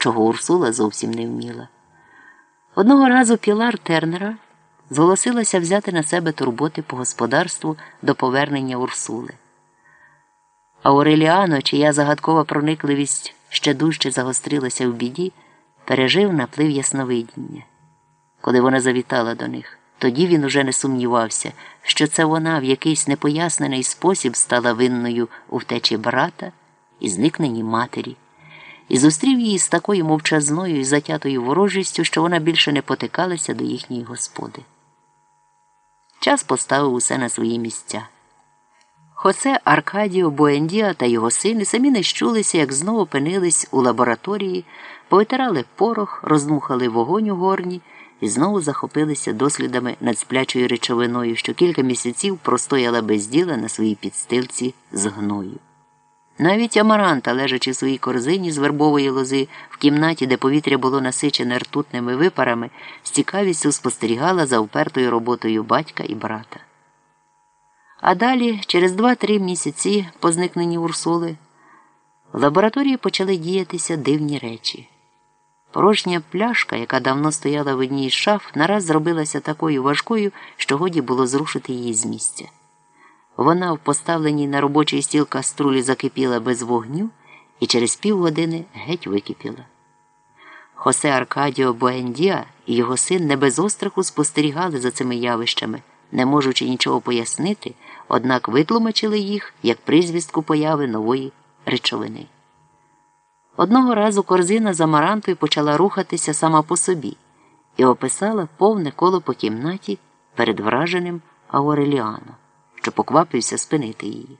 чого Урсула зовсім не вміла. Одного разу Пілар Тернера зголосилася взяти на себе турботи по господарству до повернення Урсули. А Ореліано, чия загадкова проникливість ще дужче загострилася в біді, пережив наплив ясновидіння. Коли вона завітала до них, тоді він уже не сумнівався, що це вона в якийсь непояснений спосіб стала винною у втечі брата і зникненні матері, і зустрів її з такою мовчазною і затятою ворожістю, що вона більше не потикалася до їхньої господи. Час поставив усе на свої місця. Хосе Аркадіо Буендіа та його сини самі не щулися, як знову опинились у лабораторії, повитирали порох, роздмухали вогонь у горні і знову захопилися дослідами над сплячою речовиною, що кілька місяців простояла без діла на своїй підстилці з гною. Навіть Амаранта, лежачи в своїй корзині з вербової лози в кімнаті, де повітря було насичене ртутними випарами, з цікавістю спостерігала за впертою роботою батька і брата. А далі, через два-три місяці по зникненні Урсули, в лабораторії почали діятися дивні речі. Порожня пляшка, яка давно стояла в одній з шаф, нараз зробилася такою важкою, що годі було зрушити її з місця. Вона в поставленій на робочий стіл каструлі закипіла без вогню і через півгодини геть википіла. Хосе Аркадіо Буендіа і його син не без остраху спостерігали за цими явищами, не можучи нічого пояснити, однак витлумачили їх як призвістку появи нової речовини. Одного разу корзина з амарантою почала рухатися сама по собі і описала повне коло по кімнаті перед враженим Ауреліано, що поквапився спинити її.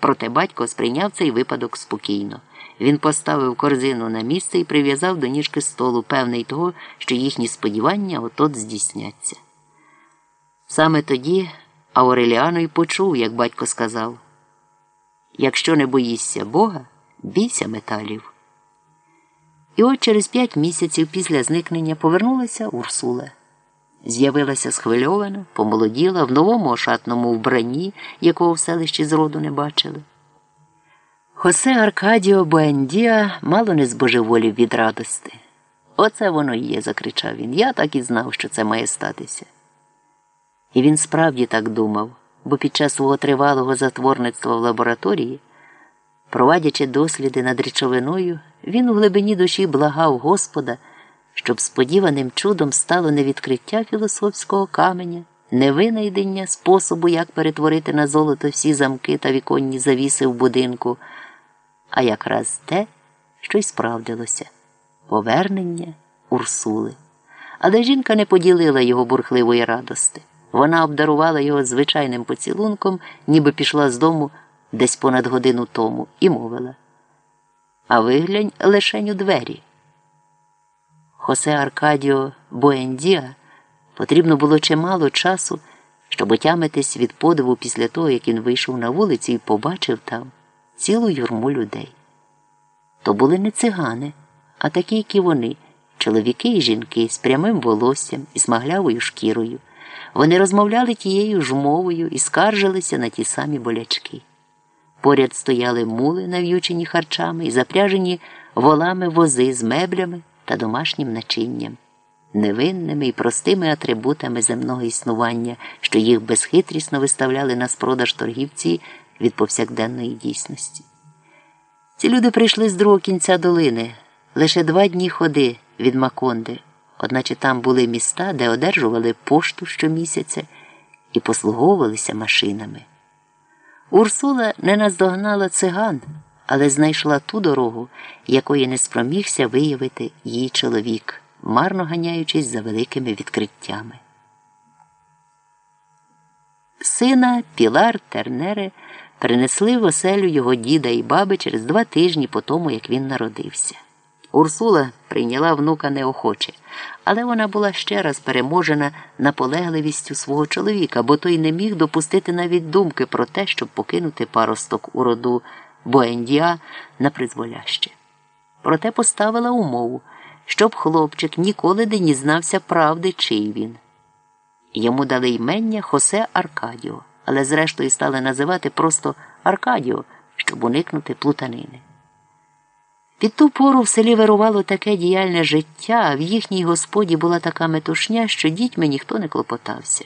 Проте батько сприйняв цей випадок спокійно. Він поставив корзину на місце і прив'язав до ніжки столу, певний того, що їхні сподівання отот здійсняться. Саме тоді Ауреліано й почув, як батько сказав: Якщо не боїшся Бога, бійся металів. І от через п'ять місяців після зникнення повернулася Урсула. З'явилася схвильована, помолоділа в новому ошатному вбранні, якого в селищі зроду не бачили. Хосе Аркадіо Буендіа мало не збожеволів від радости. Оце воно є, закричав він. Я так і знав, що це має статися. І він справді так думав, бо під час свого тривалого затворництва в лабораторії, проводячи досліди над речовиною, він у глибині душі благав Господа, щоб сподіваним чудом стало не відкриття філософського каменя, не винайдення способу, як перетворити на золото всі замки та віконні завіси в будинку, а якраз те, що й справдилося повернення Урсули. Але жінка не поділила його бурхливої радости. Вона обдарувала його звичайним поцілунком, ніби пішла з дому десь понад годину тому, і мовила А виглянь лишень у двері. Хосе Аркадіо Боендіа потрібно було чимало часу, щоб отямитись від подиву після того, як він вийшов на вулицю і побачив там цілу юрму людей. То були не цигани, а такі, як і вони, чоловіки і жінки з прямим волоссям і смаглявою шкірою. Вони розмовляли тією ж мовою і скаржилися на ті самі болячки. Поряд стояли мули, нав'ючені харчами і запряжені волами вози з меблями та домашнім начинням, невинними і простими атрибутами земного існування, що їх безхитрісно виставляли на спродаж торгівці від повсякденної дійсності. Ці люди прийшли з другого кінця долини лише два дні ходи від Маконди, одначе там були міста, де одержували пошту щомісяця і послуговувалися машинами. Урсула не наздогнала циган, але знайшла ту дорогу, якої не спромігся виявити її чоловік, марно ганяючись за великими відкриттями. Сина Пілар Тернере принесли в оселю його діда і баби через два тижні по тому, як він народився. Урсула прийняла внука неохоче, але вона була ще раз переможена наполегливістю свого чоловіка, бо той не міг допустити навіть думки про те, щоб покинути паросток у роду Боендіа на призволяще. Проте поставила умову, щоб хлопчик ніколи не дізнався правди, чий він. Йому дали ймення Хосе Аркадіо, але зрештою стали називати просто Аркадіо, щоб уникнути плутанини. Під ту пору в селі вирувало таке діяльне життя, а в їхній господі була така метушня, що дітьми ніхто не клопотався.